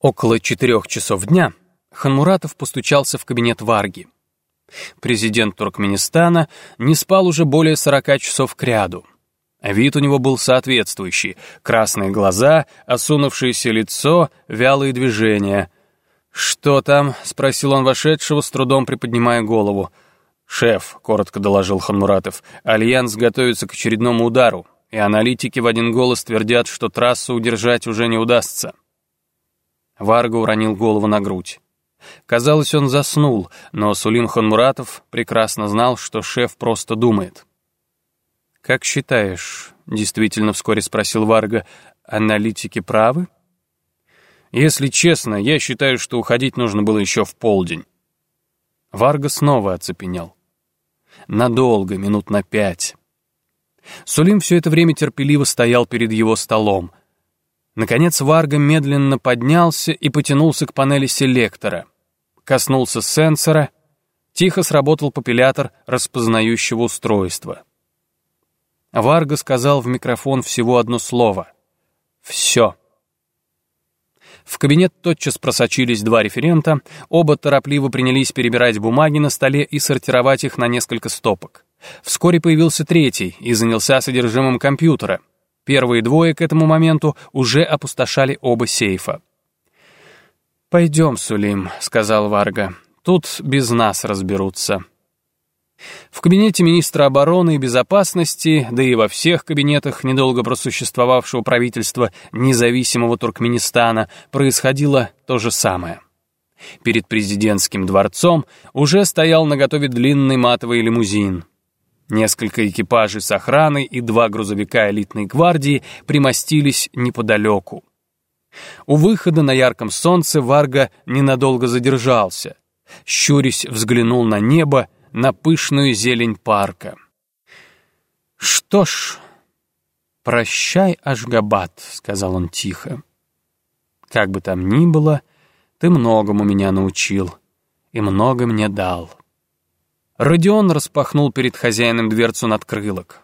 Около четырех часов дня Ханмуратов постучался в кабинет Варги. Президент Туркменистана не спал уже более сорока часов кряду. Вид у него был соответствующий. Красные глаза, осунувшееся лицо, вялые движения. «Что там?» — спросил он вошедшего, с трудом приподнимая голову. «Шеф», — коротко доложил Ханмуратов, — «Альянс готовится к очередному удару, и аналитики в один голос твердят, что трассу удержать уже не удастся». Варга уронил голову на грудь. Казалось, он заснул, но Сулим Ханмуратов прекрасно знал, что шеф просто думает. «Как считаешь?» — действительно вскоре спросил Варга. «Аналитики правы?» «Если честно, я считаю, что уходить нужно было еще в полдень». Варга снова оцепенел. Надолго, минут на пять. Сулим все это время терпеливо стоял перед его столом. Наконец Варга медленно поднялся и потянулся к панели селектора. Коснулся сенсора. Тихо сработал папиллятор распознающего устройства. Варга сказал в микрофон всего одно слово. «Все». В кабинет тотчас просочились два референта, оба торопливо принялись перебирать бумаги на столе и сортировать их на несколько стопок. Вскоре появился третий и занялся содержимым компьютера. Первые двое к этому моменту уже опустошали оба сейфа. «Пойдем, Сулим», — сказал Варга. «Тут без нас разберутся». В кабинете министра обороны и безопасности, да и во всех кабинетах недолго просуществовавшего правительства независимого Туркменистана происходило то же самое. Перед президентским дворцом уже стоял наготове длинный матовый лимузин. Несколько экипажей с охраной и два грузовика элитной гвардии примостились неподалеку. У выхода на ярком солнце Варга ненадолго задержался. Щурясь взглянул на небо, на пышную зелень парка. «Что ж, прощай, Ашгабад», — сказал он тихо. «Как бы там ни было, ты многому меня научил и много мне дал». Родион распахнул перед хозяином дверцу надкрылок.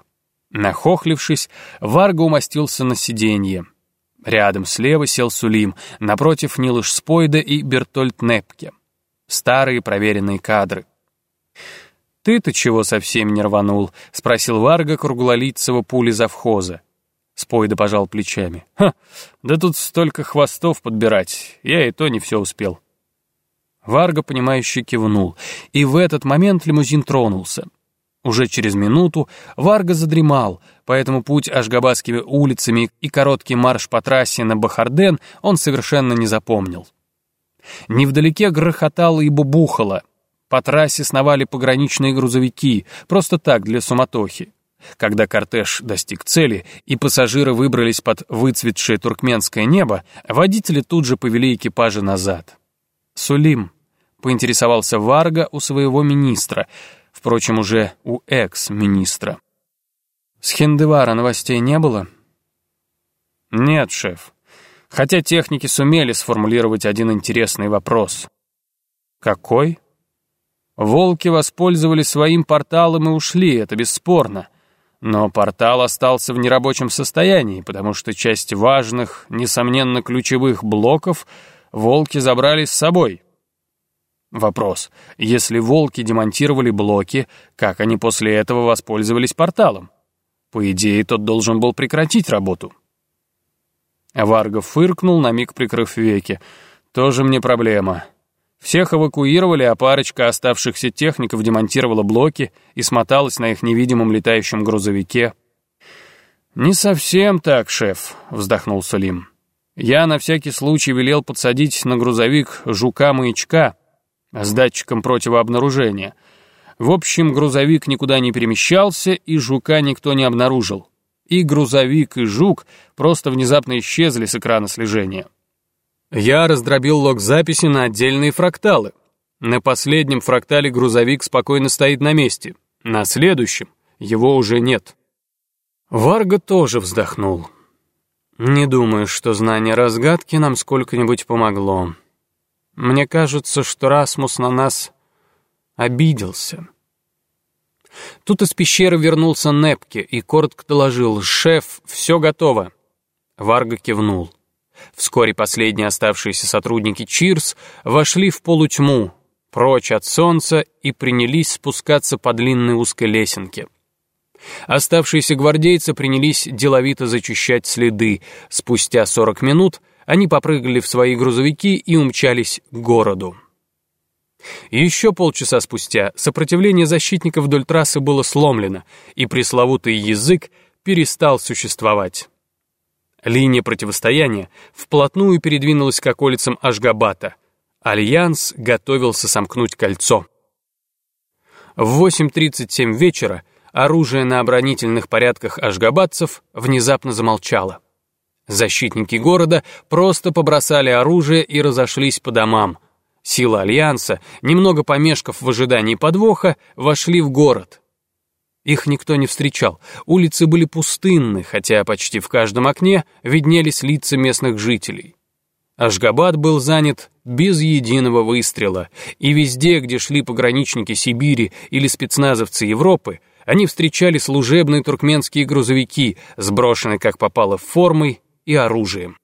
Нахохлившись, Варга умостился на сиденье. Рядом слева сел Сулим, напротив Нилыш Спойда и Бертольд Непке. Старые проверенные кадры. «Ты-то чего совсем не рванул?» — спросил Варга круглолицего пули завхоза. Спойда пожал плечами. «Ха, да тут столько хвостов подбирать, я и то не все успел». Варга, понимающе кивнул, и в этот момент лимузин тронулся. Уже через минуту Варга задремал, поэтому путь Ашгабадскими улицами и короткий марш по трассе на Бахарден он совершенно не запомнил. Невдалеке грохотало и бубухало. По трассе сновали пограничные грузовики, просто так, для суматохи. Когда кортеж достиг цели и пассажиры выбрались под выцветшее туркменское небо, водители тут же повели экипажи назад. «Сулим», — поинтересовался Варга у своего министра — впрочем, уже у экс-министра. С Хиндевара новостей не было? Нет, шеф. Хотя техники сумели сформулировать один интересный вопрос. Какой? Волки воспользовались своим порталом и ушли, это бесспорно. Но портал остался в нерабочем состоянии, потому что часть важных, несомненно, ключевых блоков волки забрали с собой. Вопрос. Если волки демонтировали блоки, как они после этого воспользовались порталом? По идее, тот должен был прекратить работу. Варга фыркнул, на миг прикрыв веки. Тоже мне проблема. Всех эвакуировали, а парочка оставшихся техников демонтировала блоки и смоталась на их невидимом летающем грузовике. «Не совсем так, шеф», — вздохнул Салим. «Я на всякий случай велел подсадить на грузовик жука-маячка, с датчиком противообнаружения. В общем, грузовик никуда не перемещался, и жука никто не обнаружил. И грузовик, и жук просто внезапно исчезли с экрана слежения. Я раздробил лог записи на отдельные фракталы. На последнем фрактале грузовик спокойно стоит на месте. На следующем его уже нет. Варга тоже вздохнул. Не думаю, что знание разгадки нам сколько-нибудь помогло. Мне кажется, что Расмус на нас обиделся. Тут из пещеры вернулся Непке и коротко доложил «Шеф, все готово». Варга кивнул. Вскоре последние оставшиеся сотрудники ЧИРС вошли в полутьму, прочь от солнца и принялись спускаться по длинной узкой лесенке. Оставшиеся гвардейцы принялись деловито зачищать следы. Спустя 40 минут они попрыгали в свои грузовики и умчались к городу. Еще полчаса спустя сопротивление защитников вдоль трассы было сломлено, и пресловутый язык перестал существовать. Линия противостояния вплотную передвинулась к околицам Ашгабата. Альянс готовился сомкнуть кольцо. В 8.37 вечера оружие на оборонительных порядках ашгабадцев внезапно замолчало. Защитники города просто побросали оружие и разошлись по домам. Силы Альянса, немного помешков в ожидании подвоха, вошли в город. Их никто не встречал, улицы были пустынны, хотя почти в каждом окне виднелись лица местных жителей. Ашгабад был занят без единого выстрела, и везде, где шли пограничники Сибири или спецназовцы Европы, они встречали служебные туркменские грузовики, сброшенные как попало формой и оружием.